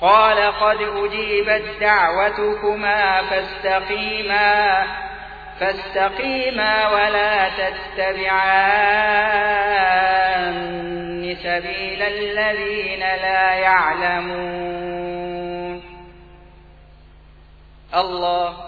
قال قد أجيبت دعوتكما فاستقيما فاستقيما ولا تتبعان سبيل الذين لا يعلمون. الله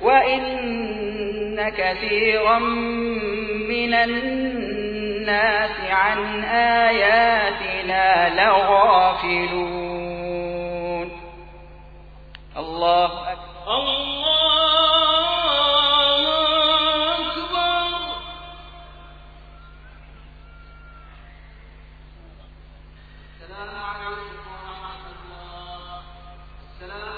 وإن كثيرا من الناس عن آياتنا لغافلون الله أكبر. الله أكبر. السلام عليكم ورحمة الله. السلام